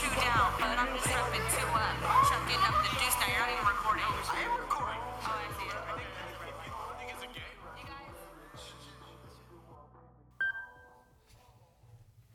two down, but I'm just repping two up. Uh, chuck